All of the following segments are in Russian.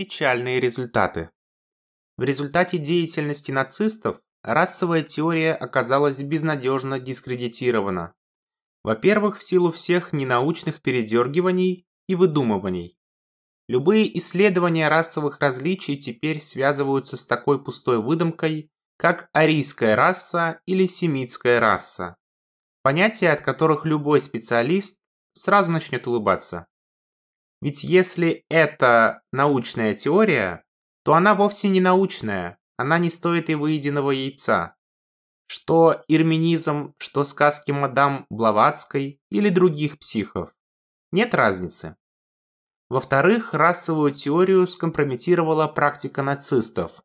печальные результаты. В результате деятельности нацистов расовая теория оказалась безнадежно дискредитирована. Во-первых, в силу всех ненаучных передергиваний и выдумываний. Любые исследования расовых различий теперь связываются с такой пустой выдумкой, как арийская раса или семитская раса. Понятия, от которых любой специалист сразу начнет улыбаться. Ведь если это научная теория, то она вовсе не научная, она не стоит и выеденного яйца. Что ирминизм, что сказки мадам Блаватской или других психов. Нет разницы. Во-вторых, расовую теорию скомпрометировала практика нацистов.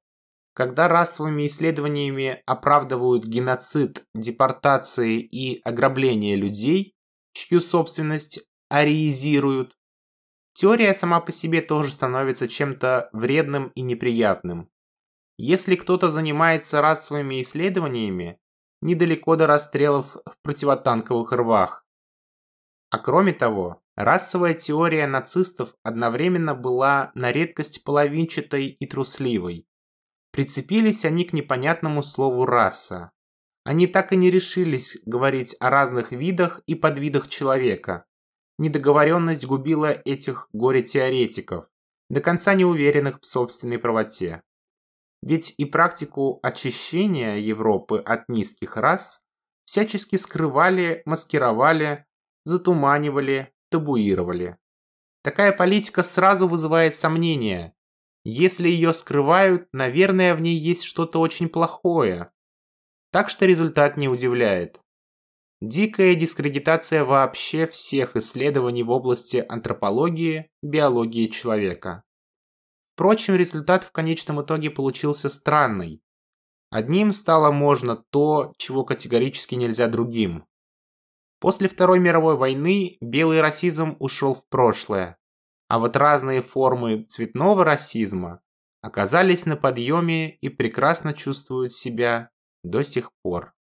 Когда расовыми исследованиями оправдывают геноцид, депортации и ограбление людей, чью собственность ариизируют, теория сама по себе тоже становится чем-то вредным и неприятным. Если кто-то занимается расовыми исследованиями, недалеко до расстрелов в противотанковых рвах. А кроме того, расовая теория нацистов одновременно была на редкость половинчатой и трусливой. Прицепились они к непонятному слову «раса». Они так и не решились говорить о разных видах и подвидах человека. Недоговоренность губила этих горе-теоретиков, до конца не уверенных в собственной правоте. Ведь и практику очищения Европы от низких рас всячески скрывали, маскировали, затуманивали, табуировали. Такая политика сразу вызывает сомнения. Если ее скрывают, наверное, в ней есть что-то очень плохое. Так что результат не удивляет. Дикая дискредитация вообще всех исследований в области антропологии, биологии человека. Впрочем, результат в конечном итоге получился странный. Одним стало можно то, чего категорически нельзя другим. После Второй мировой войны белый расизм ушел в прошлое, а вот разные формы цветного расизма оказались на подъеме и прекрасно чувствуют себя до сих пор.